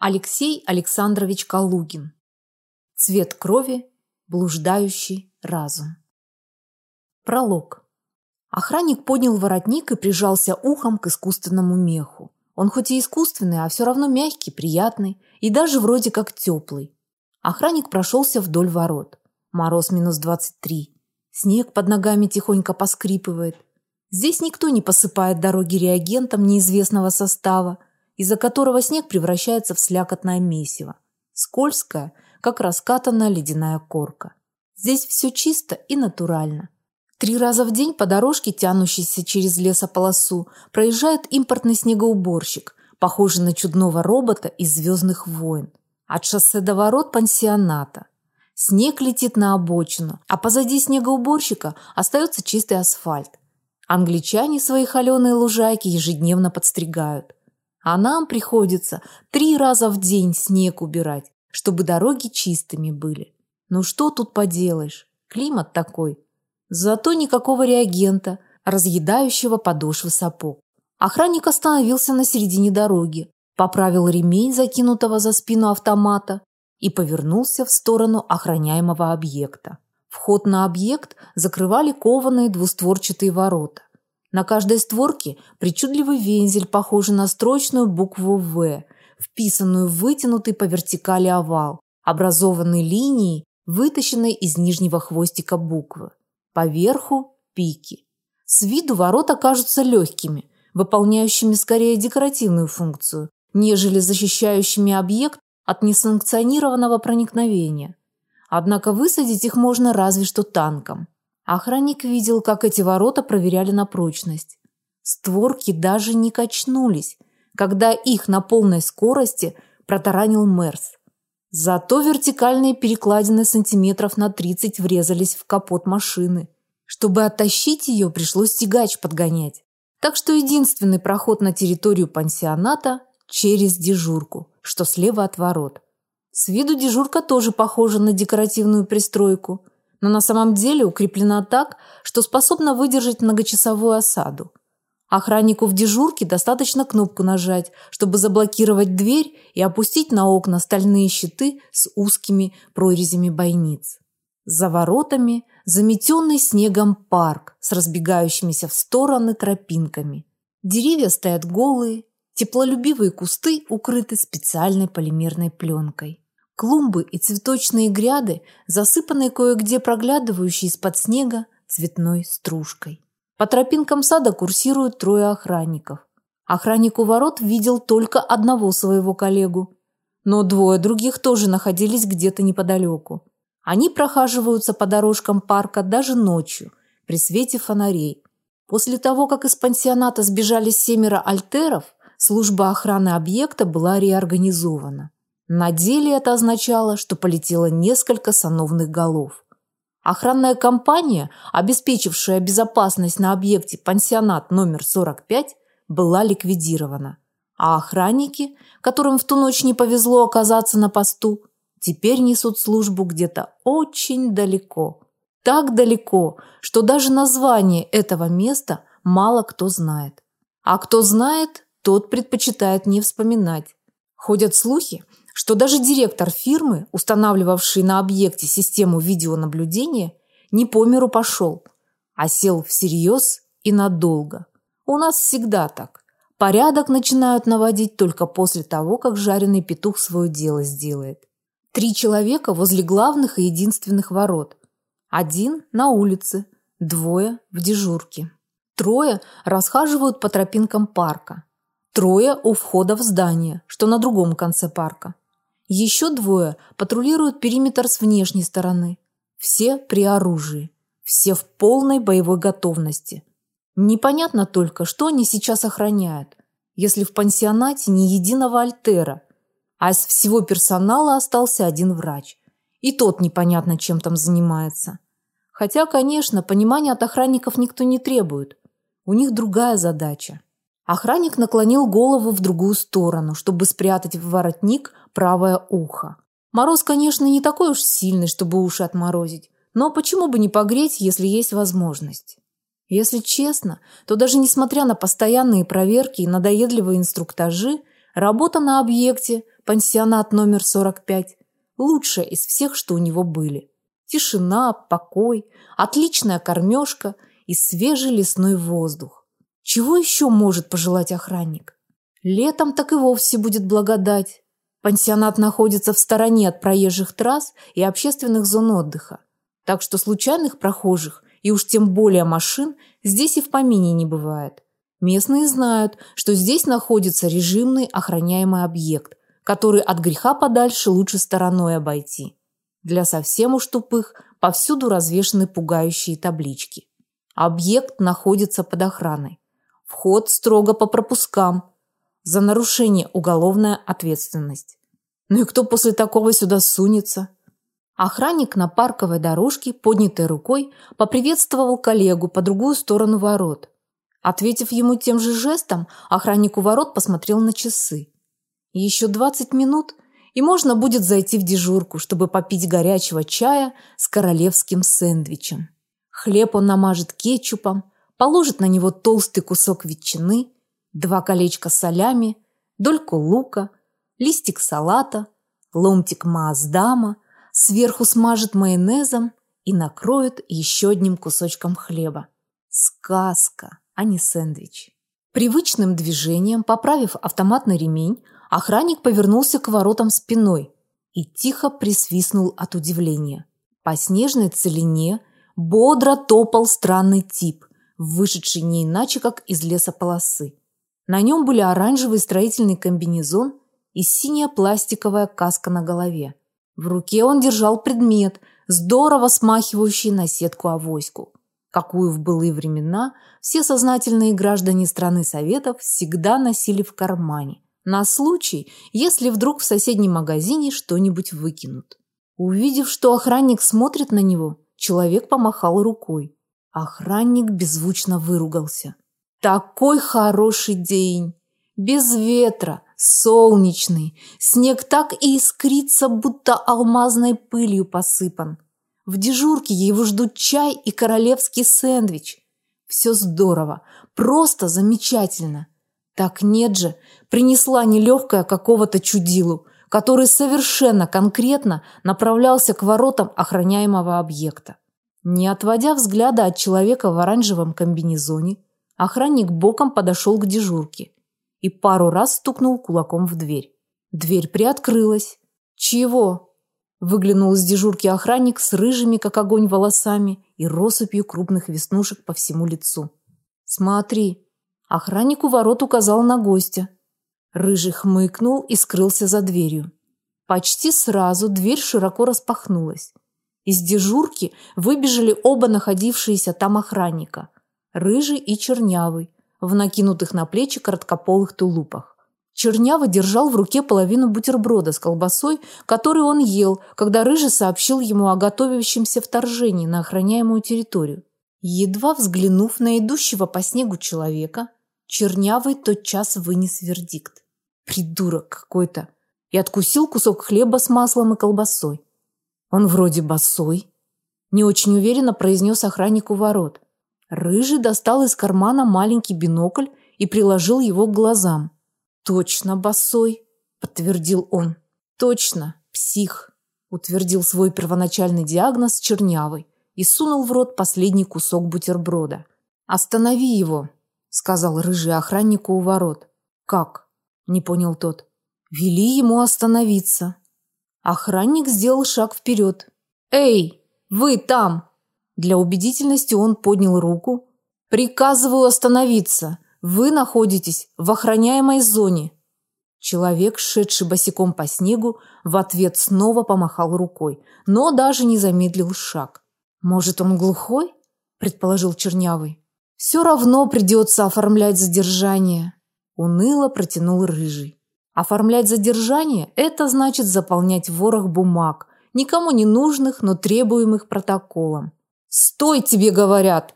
Алексей Александрович Калугин. Цвет крови, блуждающий разум. Пролог. Охранник поднял воротник и прижался ухом к искусственному меху. Он хоть и искусственный, а все равно мягкий, приятный и даже вроде как теплый. Охранник прошелся вдоль ворот. Мороз минус двадцать три. Снег под ногами тихонько поскрипывает. Здесь никто не посыпает дороги реагентом неизвестного состава, из-за которого снег превращается в слякотное месиво, скользкое, как раскатанная ледяная корка. Здесь все чисто и натурально. Три раза в день по дорожке, тянущейся через лесополосу, проезжает импортный снегоуборщик, похожий на чудного робота из «Звездных войн». От шоссе до ворот пансионата. Снег летит на обочину, а позади снегоуборщика остается чистый асфальт. Англичане свои холеные лужайки ежедневно подстригают. А нам приходится три раза в день снег убирать, чтобы дороги чистыми были. Ну что тут поделаешь? Климат такой. Зато никакого реагента, разъедающего подошвы сапог. Охранник остановился на середине дороги, поправил ремень, закинутого за спину автомата, и повернулся в сторону охраняемого объекта. Вход на объект закрывали кованые двустворчатые ворота. На каждой створке причудливый вензель, похожий на строчную букву «В», вписанную в вытянутый по вертикали овал, образованный линией, вытащенной из нижнего хвостика буквы. Поверху – пики. С виду ворота кажутся легкими, выполняющими скорее декоративную функцию, нежели защищающими объект от несанкционированного проникновения. Однако высадить их можно разве что танком. Охранник видел, как эти ворота проверяли на прочность. Створки даже не качнулись, когда их на полной скорости протаранил Мерс. Зато вертикальные перекладины сантиметров на 30 врезались в капот машины. Чтобы оттащить ее, пришлось тягач подгонять. Так что единственный проход на территорию пансионата через дежурку, что слева от ворот. С виду дежурка тоже похожа на декоративную пристройку – но на самом деле укреплена так, что способна выдержать многочасовую осаду. Охраннику в дежурке достаточно кнопку нажать, чтобы заблокировать дверь и опустить на окна стальные щиты с узкими прорезями бойниц. За воротами заметенный снегом парк с разбегающимися в стороны тропинками. Деревья стоят голые, теплолюбивые кусты укрыты специальной полимерной пленкой. Клумбы и цветочные гряды, засыпанные кое-где проглядывающей из-под снега цветной стружкой. По тропинкам сада курсируют трое охранников. Охранник у ворот видел только одного своего коллегу, но двое других тоже находились где-то неподалеку. Они прохаживаются по дорожкам парка даже ночью, при свете фонарей. После того, как из пансионата сбежали семеро альтеров, служба охраны объекта была реорганизована. На деле это означало, что полетело несколько сановных голов. Охранная компания, обеспечившая безопасность на объекте пансионат номер 45, была ликвидирована. А охранники, которым в ту ночь не повезло оказаться на посту, теперь несут службу где-то очень далеко. Так далеко, что даже название этого места мало кто знает. А кто знает, тот предпочитает не вспоминать. Ходят слухи, что даже директор фирмы, устанавливавший на объекте систему видеонаблюдения, не по миру пошел, а сел всерьез и надолго. У нас всегда так. Порядок начинают наводить только после того, как жареный петух свое дело сделает. Три человека возле главных и единственных ворот. Один на улице, двое в дежурке. Трое расхаживают по тропинкам парка. Трое у входа в здание, что на другом конце парка. Еще двое патрулируют периметр с внешней стороны. Все при оружии. Все в полной боевой готовности. Непонятно только, что они сейчас охраняют, если в пансионате ни единого альтера, а из всего персонала остался один врач. И тот непонятно чем там занимается. Хотя, конечно, понимания от охранников никто не требует. У них другая задача. Охранник наклонил голову в другую сторону, чтобы спрятать в воротник правое ухо. Мороз, конечно, не такой уж сильный, чтобы уши отморозить, но почему бы не погреть, если есть возможность? Если честно, то даже несмотря на постоянные проверки и надоедливые инструктажи, работа на объекте пансионат номер 45, лучшая из всех, что у него были. Тишина, покой, отличная кормежка и свежий лесной воздух. Чего еще может пожелать охранник? Летом так и вовсе будет благодать. Пансионат находится в стороне от проезжих трасс и общественных зон отдыха. Так что случайных прохожих и уж тем более машин здесь и в помине не бывает. Местные знают, что здесь находится режимный охраняемый объект, который от греха подальше лучше стороной обойти. Для совсем уж тупых повсюду развешаны пугающие таблички. Объект находится под охраной. Вход строго по пропускам. За нарушение уголовная ответственность. Ну и кто после такого сюда сунется? Охранник на парковой дорожке, поднятой рукой, поприветствовал коллегу по другую сторону ворот. Ответив ему тем же жестом, охранник у ворот посмотрел на часы. Еще 20 минут, и можно будет зайти в дежурку, чтобы попить горячего чая с королевским сэндвичем. Хлеб он намажет кетчупом, положит на него толстый кусок ветчины, два колечка солями, дольку лука, листик салата, ломтик маасдама – сверху смажет майонезом и накроет еще одним кусочком хлеба. Сказка, а не сэндвич. Привычным движением, поправив автоматный ремень, охранник повернулся к воротам спиной и тихо присвистнул от удивления. По снежной целине бодро топал странный тип, вышедший не иначе, как из лесополосы. На нем были оранжевый строительный комбинезон и синяя пластиковая каска на голове. В руке он держал предмет, здорово смахивающий на сетку-авоську, какую в былые времена все сознательные граждане страны Советов всегда носили в кармане, на случай, если вдруг в соседнем магазине что-нибудь выкинут. Увидев, что охранник смотрит на него, человек помахал рукой. Охранник беззвучно выругался. «Такой хороший день! Без ветра, солнечный. Снег так и искрится, будто алмазной пылью посыпан. В дежурке его ждут чай и королевский сэндвич. Все здорово, просто замечательно. Так нет же, принесла нелегкая какого-то чудилу, который совершенно конкретно направлялся к воротам охраняемого объекта. Не отводя взгляда от человека в оранжевом комбинезоне, охранник боком подошел к дежурке и пару раз стукнул кулаком в дверь. Дверь приоткрылась. «Чего?» Выглянул из дежурки охранник с рыжими, как огонь, волосами и россыпью крупных веснушек по всему лицу. «Смотри!» Охранник у ворот указал на гостя. Рыжий хмыкнул и скрылся за дверью. Почти сразу дверь широко распахнулась. Из дежурки выбежали оба находившиеся там охранника – рыжий и чернявый, в накинутых на плечи короткополых тулупах. Чернява держал в руке половину бутерброда с колбасой, который он ел, когда Рыжий сообщил ему о готовящемся вторжении на охраняемую территорию. Едва взглянув на идущего по снегу человека, Чернявый тотчас вынес вердикт. Придурок какой-то. И откусил кусок хлеба с маслом и колбасой. Он вроде босой. Не очень уверенно произнес охранник у ворот. Рыжий достал из кармана маленький бинокль и приложил его к глазам. «Точно, босой», – подтвердил он. «Точно, псих», – утвердил свой первоначальный диагноз чернявый и сунул в рот последний кусок бутерброда. «Останови его», – сказал рыжий охраннику у ворот. «Как?» – не понял тот. «Вели ему остановиться». Охранник сделал шаг вперед. «Эй, вы там!» Для убедительности он поднял руку. «Приказываю остановиться. Вы находитесь в охраняемой зоне». Человек, шедший босиком по снегу, в ответ снова помахал рукой, но даже не замедлил шаг. «Может, он глухой?» – предположил Чернявый. «Все равно придется оформлять задержание», – уныло протянул Рыжий. «Оформлять задержание – это значит заполнять ворох бумаг, никому не нужных, но требуемых протоколом. «Стой, тебе говорят!»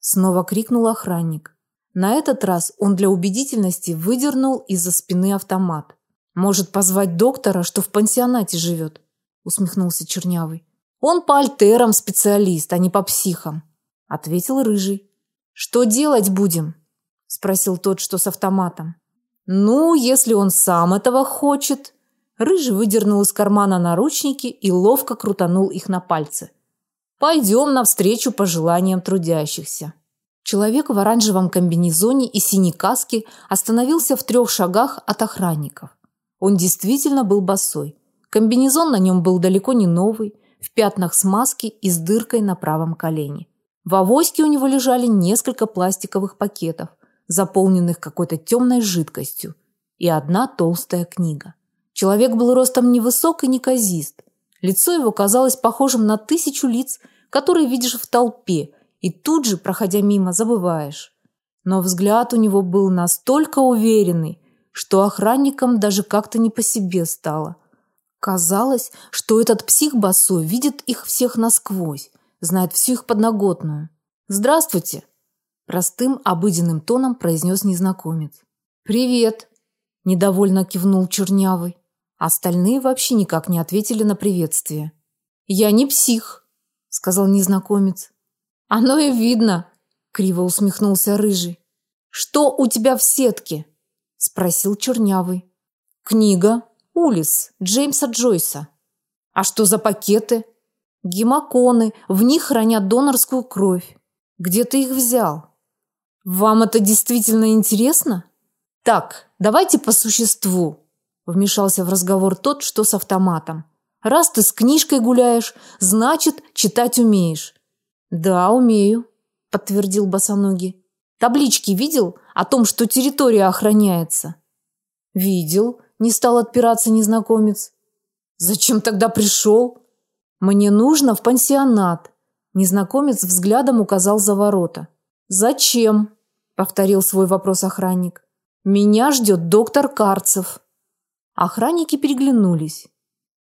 Снова крикнул охранник. На этот раз он для убедительности выдернул из-за спины автомат. «Может, позвать доктора, что в пансионате живет?» усмехнулся Чернявый. «Он по альтерам специалист, а не по психам», ответил Рыжий. «Что делать будем?» спросил тот, что с автоматом. «Ну, если он сам этого хочет», Рыжий выдернул из кармана наручники и ловко крутанул их на пальцы. Пойдем навстречу пожеланиям трудящихся. Человек в оранжевом комбинезоне и синей каске остановился в трех шагах от охранников. Он действительно был босой. Комбинезон на нем был далеко не новый, в пятнах смазки и с дыркой на правом колене. В авоське у него лежали несколько пластиковых пакетов, заполненных какой-то темной жидкостью, и одна толстая книга. Человек был ростом невысок и неказист. Лицо его казалось похожим на тысячу лиц, которые видишь в толпе, и тут же, проходя мимо, забываешь. Но взгляд у него был настолько уверенный, что охранникам даже как-то не по себе стало. Казалось, что этот псих босой видит их всех насквозь, знает всю их подноготную. «Здравствуйте!» – простым обыденным тоном произнес незнакомец. «Привет!» – недовольно кивнул Чернявый. Остальные вообще никак не ответили на приветствие. «Я не псих», – сказал незнакомец. «Оно и видно», – криво усмехнулся Рыжий. «Что у тебя в сетке?» – спросил Чернявый. «Книга. Улис. Джеймса Джойса». «А что за пакеты?» «Гемоконы. В них хранят донорскую кровь. Где ты их взял?» «Вам это действительно интересно?» «Так, давайте по существу», Вмешался в разговор тот, что с автоматом. Раз ты с книжкой гуляешь, значит, читать умеешь. Да, умею, подтвердил босоногий. Таблички видел о том, что территория охраняется? Видел, не стал отпираться незнакомец. Зачем тогда пришел? Мне нужно в пансионат. Незнакомец взглядом указал за ворота. Зачем? повторил свой вопрос охранник. Меня ждет доктор Карцев. Охранники переглянулись.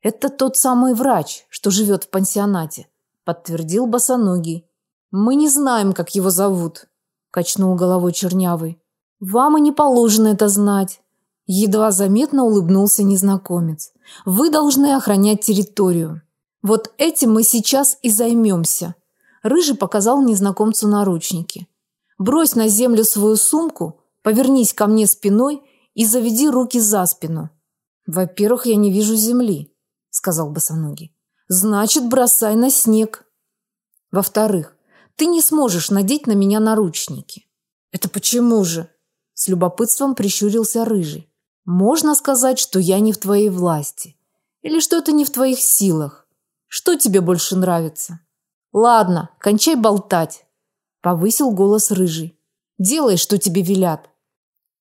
Это тот самый врач, что живет в пансионате, подтвердил босоногий. Мы не знаем, как его зовут, качнул головой Чернявый. Вам и не положено это знать. Едва заметно улыбнулся незнакомец. Вы должны охранять территорию. Вот этим мы сейчас и займемся. Рыжий показал незнакомцу наручники. Брось на землю свою сумку, повернись ко мне спиной и заведи руки за спину. Во-первых, я не вижу земли, сказал босоногий. Значит, бросай на снег. Во-вторых, ты не сможешь надеть на меня наручники. Это почему же? С любопытством прищурился рыжий. Можно сказать, что я не в твоей власти или что это не в твоих силах. Что тебе больше нравится? Ладно, кончай болтать, повысил голос рыжий. Делай, что тебе велят.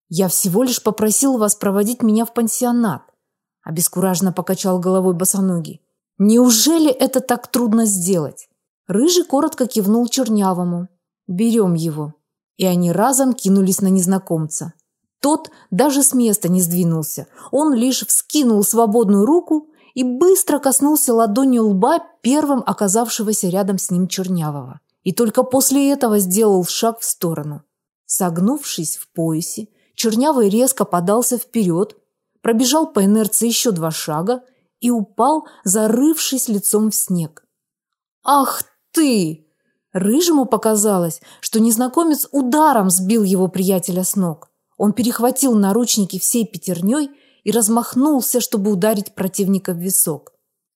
Я всего лишь попросил вас проводить меня в пансионат обескураженно покачал головой босоногий. Неужели это так трудно сделать? Рыжий коротко кивнул чернявому. Берем его. И они разом кинулись на незнакомца. Тот даже с места не сдвинулся. Он лишь вскинул свободную руку и быстро коснулся ладонью лба первым оказавшегося рядом с ним чернявого. И только после этого сделал шаг в сторону. Согнувшись в поясе, чернявый резко подался вперед, пробежал по инерции еще два шага и упал, зарывшись лицом в снег. «Ах ты!» Рыжему показалось, что незнакомец ударом сбил его приятеля с ног. Он перехватил наручники всей пятерней и размахнулся, чтобы ударить противника в висок.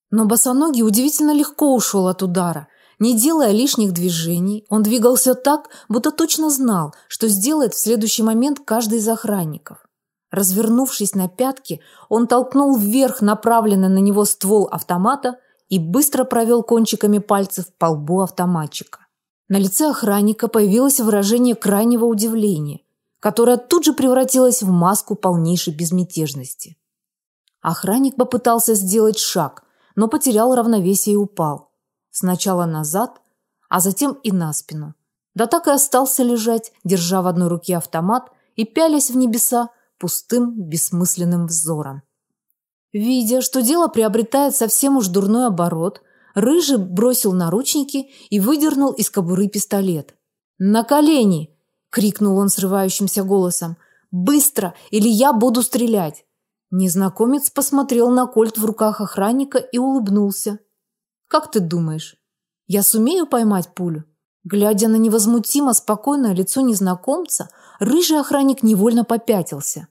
Но босоногий удивительно легко ушел от удара. Не делая лишних движений, он двигался так, будто точно знал, что сделает в следующий момент каждый из охранников. Развернувшись на пятки, он толкнул вверх направленный на него ствол автомата и быстро провел кончиками пальцев по лбу автоматчика. На лице охранника появилось выражение крайнего удивления, которое тут же превратилось в маску полнейшей безмятежности. Охранник попытался сделать шаг, но потерял равновесие и упал. Сначала назад, а затем и на спину. Да так и остался лежать, держа в одной руке автомат и пялясь в небеса, пустым, бессмысленным взором. Видя, что дело приобретает совсем уж дурной оборот, Рыжий бросил наручники и выдернул из кобуры пистолет. «На колени!» – крикнул он срывающимся голосом. «Быстро, или я буду стрелять!» Незнакомец посмотрел на кольт в руках охранника и улыбнулся. «Как ты думаешь, я сумею поймать пулю?» Глядя на невозмутимо спокойное лицо незнакомца, рыжий охранник невольно попятился,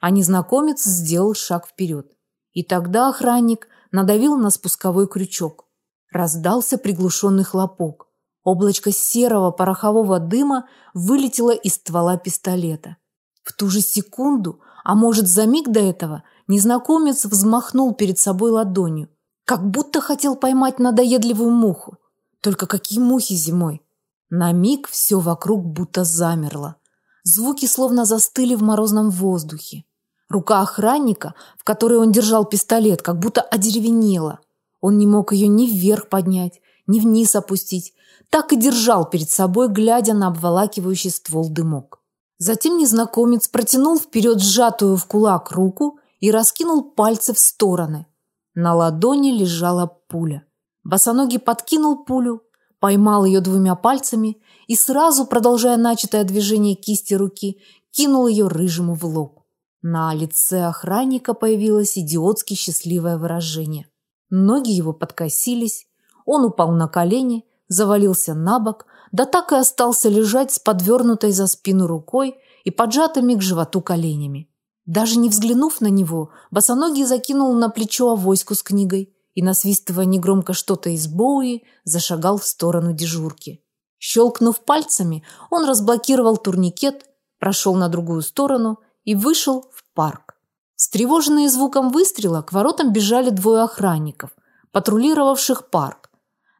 а незнакомец сделал шаг вперед. И тогда охранник надавил на спусковой крючок. Раздался приглушенный хлопок. Облачко серого порохового дыма вылетело из ствола пистолета. В ту же секунду, а может за миг до этого, незнакомец взмахнул перед собой ладонью, как будто хотел поймать надоедливую муху. Только какие мухи зимой? На миг все вокруг будто замерло. Звуки словно застыли в морозном воздухе. Рука охранника, в которой он держал пистолет, как будто одеревенела. Он не мог ее ни вверх поднять, ни вниз опустить, так и держал перед собой, глядя на обволакивающий ствол дымок. Затем незнакомец протянул вперед сжатую в кулак руку и раскинул пальцы в стороны. На ладони лежала пуля. Босоногий подкинул пулю, поймал ее двумя пальцами и сразу, продолжая начатое движение кисти руки, кинул ее рыжему в лоб. На лице охранника появилось идиотски счастливое выражение. Ноги его подкосились, он упал на колени, завалился на бок, да так и остался лежать с подвернутой за спину рукой и поджатыми к животу коленями. Даже не взглянув на него, босоногий закинул на плечо авоську с книгой и, насвистывая негромко что-то из Боуи, зашагал в сторону дежурки. Щелкнув пальцами, он разблокировал турникет, прошел на другую сторону и вышел в парк. Встревоженные звуком выстрела, к воротам бежали двое охранников, патрулировавших парк.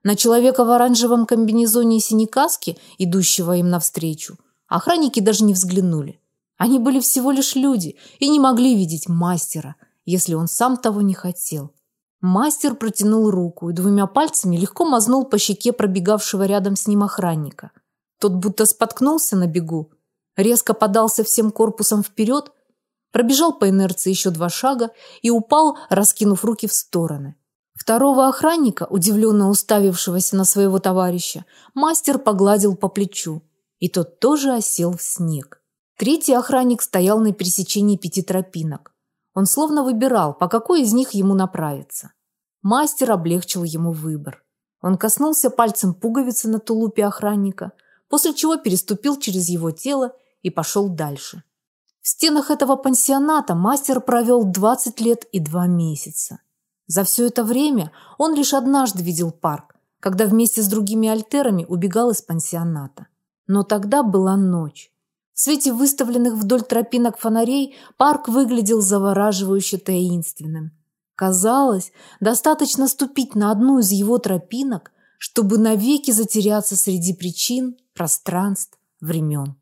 На человека в оранжевом комбинезоне и синей каске, идущего им навстречу, охранники даже не взглянули. Они были всего лишь люди и не могли видеть мастера, если он сам того не хотел. Мастер протянул руку и двумя пальцами легко мазнул по щеке пробегавшего рядом с ним охранника. Тот будто споткнулся на бегу, резко подался всем корпусом вперед, пробежал по инерции еще два шага и упал, раскинув руки в стороны. Второго охранника, удивленно уставившегося на своего товарища, мастер погладил по плечу, и тот тоже осел в снег. Третий охранник стоял на пересечении пяти тропинок. Он словно выбирал, по какой из них ему направиться. Мастер облегчил ему выбор. Он коснулся пальцем пуговицы на тулупе охранника, после чего переступил через его тело и пошел дальше. В стенах этого пансионата мастер провел 20 лет и 2 месяца. За все это время он лишь однажды видел парк, когда вместе с другими альтерами убегал из пансионата. Но тогда была ночь. В свете выставленных вдоль тропинок фонарей парк выглядел завораживающе таинственным. Казалось, достаточно ступить на одну из его тропинок, чтобы навеки затеряться среди причин, пространств, времен.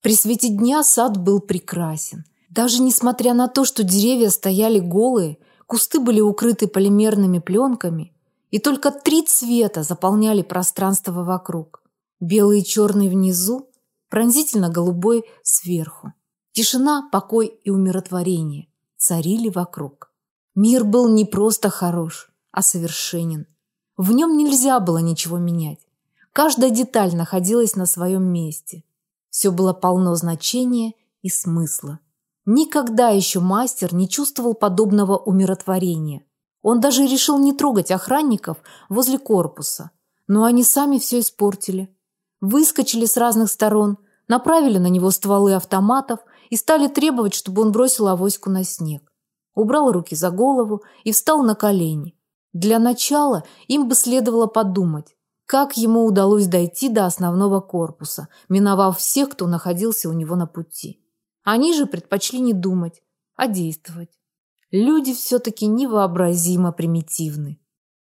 При свете дня сад был прекрасен. Даже несмотря на то, что деревья стояли голые, кусты были укрыты полимерными пленками, и только три цвета заполняли пространство вокруг. Белый и черный внизу, пронзительно-голубой сверху. Тишина, покой и умиротворение царили вокруг. Мир был не просто хорош, а совершенен. В нем нельзя было ничего менять. Каждая деталь находилась на своем месте. Все было полно значения и смысла. Никогда еще мастер не чувствовал подобного умиротворения. Он даже решил не трогать охранников возле корпуса, но они сами все испортили. Выскочили с разных сторон, направили на него стволы автоматов и стали требовать, чтобы он бросил авоську на снег. Убрал руки за голову и встал на колени. Для начала им бы следовало подумать, как ему удалось дойти до основного корпуса, миновав всех, кто находился у него на пути. Они же предпочли не думать, а действовать. Люди все-таки невообразимо примитивны.